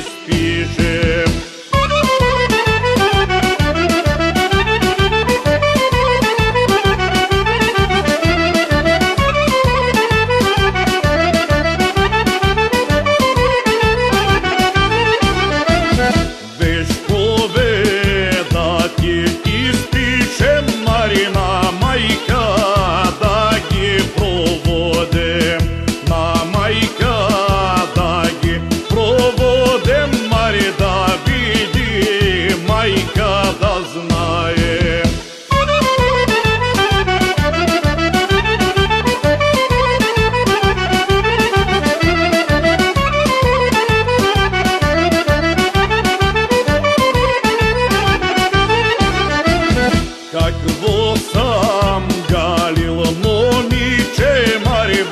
Espírito. Los am galil, moni, ce mare